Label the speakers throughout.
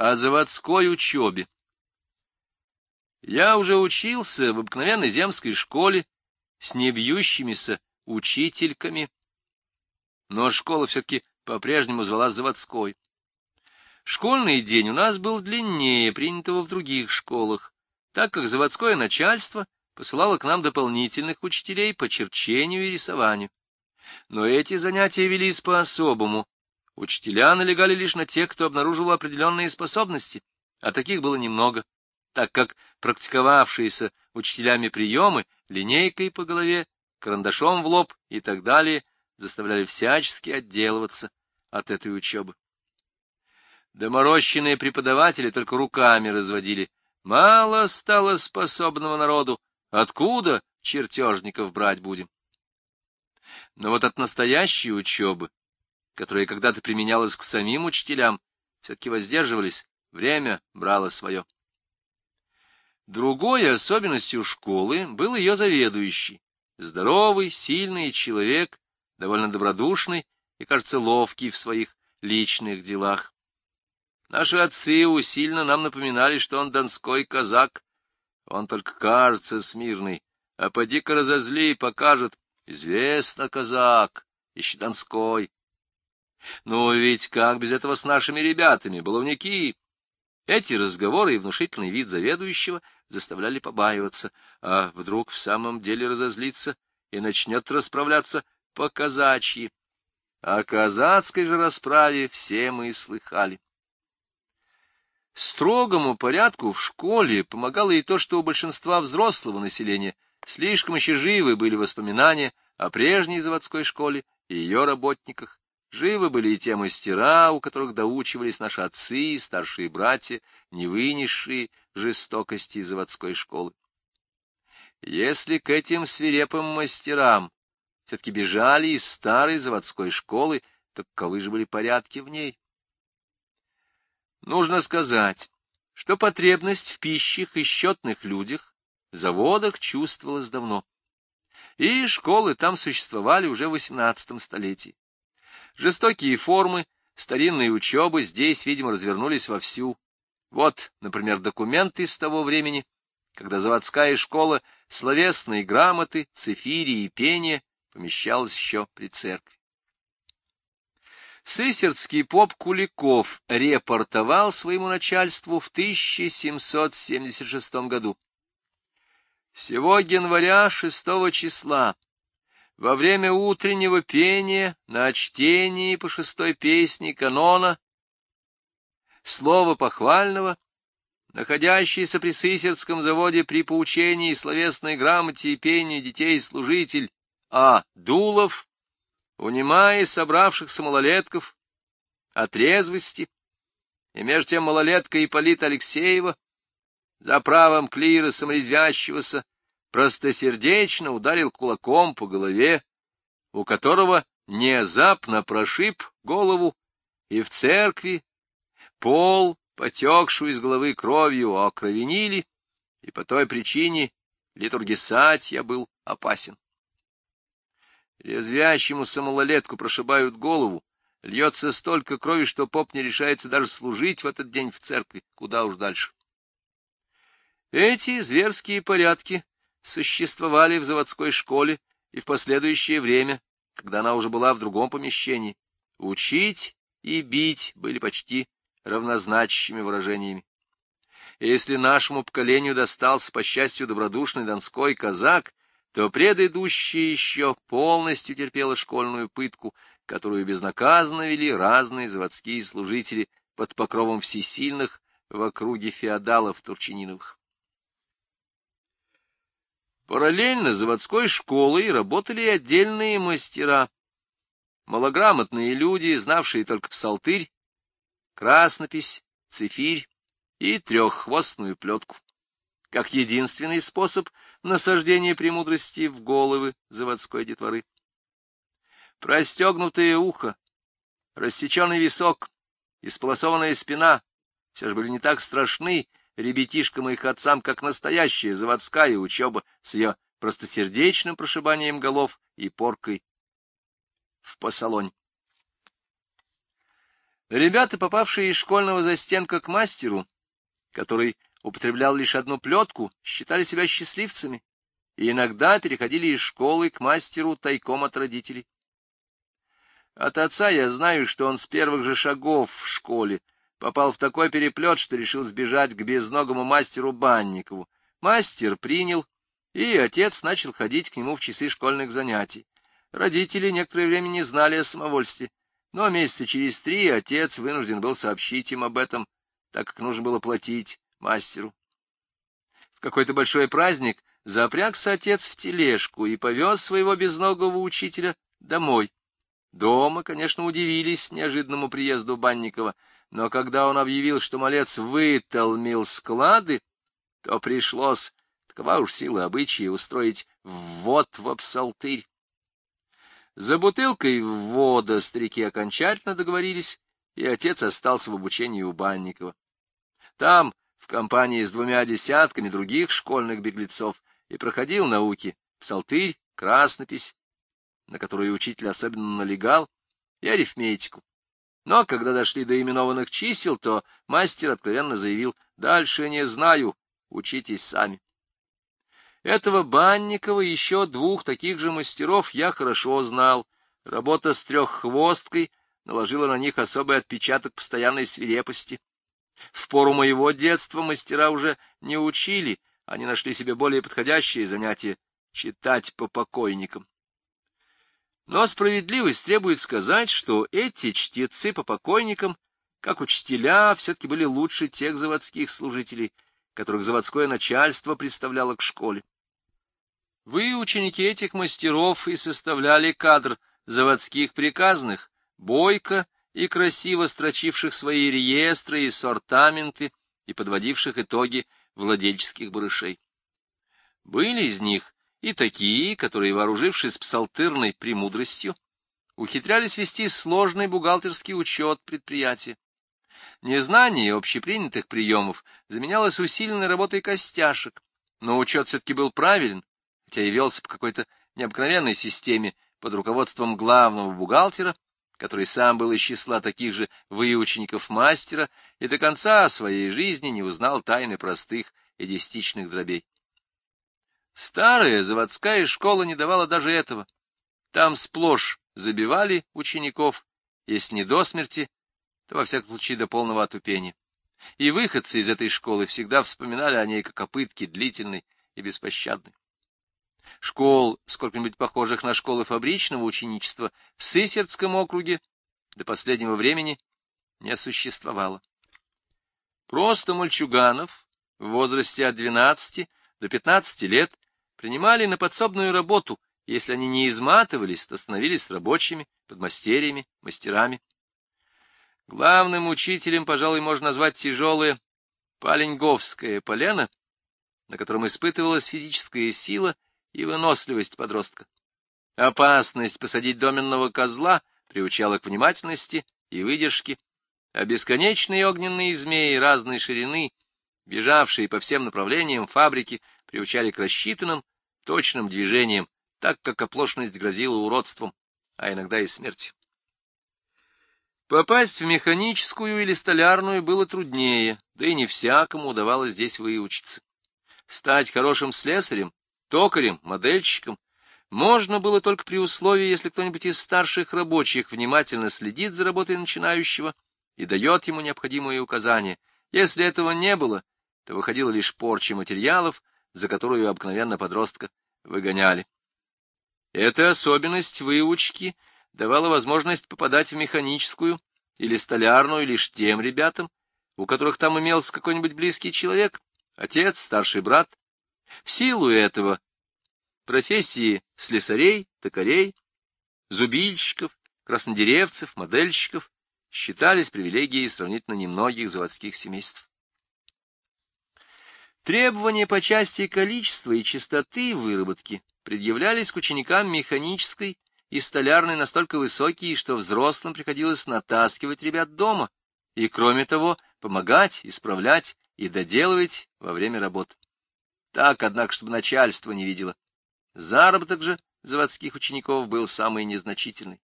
Speaker 1: о заводской учебе. Я уже учился в обыкновенной земской школе с небьющимися учительками, но школа все-таки по-прежнему звалась заводской. Школьный день у нас был длиннее принятого в других школах, так как заводское начальство посылало к нам дополнительных учителей по черчению и рисованию. Но эти занятия велись по-особому. Учителя налегали лишь на тех, кто обнаруживал определенные способности, а таких было немного, так как практиковавшиеся учителями приемы линейкой по голове, карандашом в лоб и так далее заставляли всячески отделываться от этой учебы. Доморощенные преподаватели только руками разводили. Мало стало способного народу. Откуда чертежников брать будем? Но вот от настоящей учебы, которая когда-то применялась к самим учителям, все-таки воздерживались, время брало свое. Другой особенностью школы был ее заведующий. Здоровый, сильный человек, довольно добродушный и, кажется, ловкий в своих личных делах. Наши отцы усильно нам напоминали, что он донской казак. Он только кажется смирный, а поди-ка разозли и покажет. Известно, казак, еще донской. Ну, ведь как без этого с нашими ребятами, баловники? Эти разговоры и внушительный вид заведующего заставляли побаиваться, а вдруг в самом деле разозлиться и начнет расправляться по-казачьи. О казацкой же расправе все мы слыхали. Строгому порядку в школе помогало и то, что у большинства взрослого населения слишком еще живы были воспоминания о прежней заводской школе и ее работниках. Живы были и те мастера, у которых доучивались наши отцы и старшие братья, не вынесшие жестокости заводской школы. Если к этим свирепым мастерам все-таки бежали из старой заводской школы, то каковы же были порядки в ней? Нужно сказать, что потребность в пищах и счетных людях в заводах чувствовалась давно. И школы там существовали уже в XVIII столетии. Жестокие формы старинной учебы здесь, видимо, развернулись вовсю. Вот, например, документы из того времени, когда заводская школа словесной грамоты, цифирии и пения помещалась еще при церкви. Сысердский поп Куликов репортовал своему начальству в 1776 году. Сего января 6 числа во время утреннего пения на чтении по шестой песне канона слово похвального, находящийся при Сысердском заводе при поучении словесной грамоте и пении детей служитель А. Дулов унимая собравшихся малолетков от резвости, и между тем малолетка Ипполита Алексеева, за правом клиросом резвящегося, простосердечно ударил кулаком по голове, у которого внезапно прошиб голову, и в церкви пол, потекшую из головы кровью, окровенили, и по той причине литургисать я был опасен. Резвящему малолетку прошибают голову, льется столько крови, что поп не решается даже служить в этот день в церкви, куда уж дальше. Эти зверские порядки существовали в заводской школе и в последующее время, когда она уже была в другом помещении. Учить и бить были почти равнозначащими выражениями. И если нашему поколению достался, по счастью, добродушный донской казак, то предыдущее еще полностью терпело школьную пытку, которую безнаказанно вели разные заводские служители под покровом всесильных в округе феодалов Турчининовых. Параллельно заводской школой работали и отдельные мастера, малограмотные люди, знавшие только псалтырь, краснопись, цифирь и треххвостную плетку как единственный способ насаждения премудрости в головы заводской детворы. Простегнутое ухо, рассеченный висок, исполосованная спина все же были не так страшны ребятишкам и их отцам, как настоящая заводская учеба с ее простосердечным прошибанием голов и поркой в посолонь. Ребята, попавшие из школьного застенка к мастеру, который употреблял лишь одну плетку, считали себя счастливцами и иногда переходили из школы к мастеру тайком от родителей. От отца я знаю, что он с первых же шагов в школе попал в такой переплет, что решил сбежать к безногому мастеру Банникову. Мастер принял, и отец начал ходить к нему в часы школьных занятий. Родители некоторое время не знали о самовольстве, но месяца через три отец вынужден был сообщить им об этом, так как нужно было платить мастеру. В какой-то большой праздник запрягся отец в тележку и повез своего безногого учителя домой. Дома, конечно, удивились неожиданному приезду Банникова, но когда он объявил, что малец вытолмил склады, то пришлось, такова уж сила обычая, устроить ввод в псалтырь. За бутылкой ввода старики окончательно договорились, и отец остался в обучении у Банникова. Там, в компании с двумя десятками других школьных беглецов, и проходил науки, псалтырь, краснопись, на которую учитель особенно налегал, и арифметику. Но когда дошли до именованных чисел, то мастер откровенно заявил, «Дальше не знаю, учитесь сами». Этого Банникова и еще двух таких же мастеров я хорошо знал. Работа с треххвосткой наложила на них особый отпечаток постоянной свирепости. В пору моего детства мастера уже не учили, они нашли себе более подходящее занятие — читать по покойникам. Но справедливость требует сказать, что эти чтецы по покойникам, как учителя, все-таки были лучше тех заводских служителей, которых заводское начальство представляло к школе. Вы, ученики этих мастеров, и составляли кадр заводских приказных, бойко и красиво строчивших свои реестры и сортаменты и подводивших итоги владельческих барышей. Были из них и такие, которые, вооружившись псалтырной премудростью, ухитрялись вести сложный бухгалтерский учет предприятия. Незнание общепринятых приемов заменялось усиленной работой костяшек, но учет все-таки был правилен, хотя и велся по какой-то необыкновенной системе под руководством главного бухгалтера, который сам был из числа таких же выучеников мастера и до конца своей жизни не узнал тайны простых и дробей. Старая заводская школа не давала даже этого. Там сплошь забивали учеников, если не до смерти, то во всяком случае до полного отупения. И выходцы из этой школы всегда вспоминали о ней как о пытке длительной и беспощадной. Школ, сколько-нибудь похожих на школы фабричного ученичества, в Сысердском округе до последнего времени не существовало. Просто мальчуганов в возрасте от 12 до 15 лет принимали на подсобную работу, если они не изматывались, то становились рабочими, подмастерьями, мастерами. Главным учителем, пожалуй, можно назвать тяжелое паленьговское полено, на котором испытывалась физическая сила и выносливость подростка. Опасность посадить доменного козла приучала к внимательности и выдержке, а бесконечные огненные змеи разной ширины, бежавшие по всем направлениям фабрики, приучали к рассчитанным, точным движениям, так как оплошность грозила уродством, а иногда и смертью. Попасть в механическую или столярную было труднее, да и не всякому удавалось здесь выучиться. Стать хорошим слесарем токарем, модельщиком можно было только при условии, если кто-нибудь из старших рабочих внимательно следит за работой начинающего и дает ему необходимые указания. Если этого не было, то выходила лишь порча материалов, за которую обыкновенно подростка выгоняли. Эта особенность выучки давала возможность попадать в механическую или столярную лишь тем ребятам, у которых там имелся какой-нибудь близкий человек, отец, старший брат, в силу этого профессии слесарей, токарей, зубильщиков, краснодеревцев, модельщиков считались привилегией сравнительно немногих заводских семейств. Требования по части количества и частоты выработки предъявлялись к ученикам механической и столярной настолько высокие, что взрослым приходилось натаскивать ребят дома и, кроме того, помогать, исправлять и доделывать во время работы. Так, однако, чтобы начальство не видело. Заработок же заводских учеников был самый незначительный.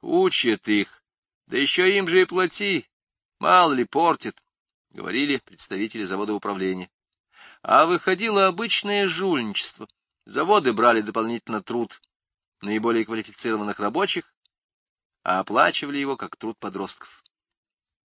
Speaker 1: Учат их Да еще им же и плати, мало ли портит, — говорили представители завода управления. А выходило обычное жульничество. Заводы брали дополнительно труд наиболее квалифицированных рабочих, а оплачивали его как труд подростков.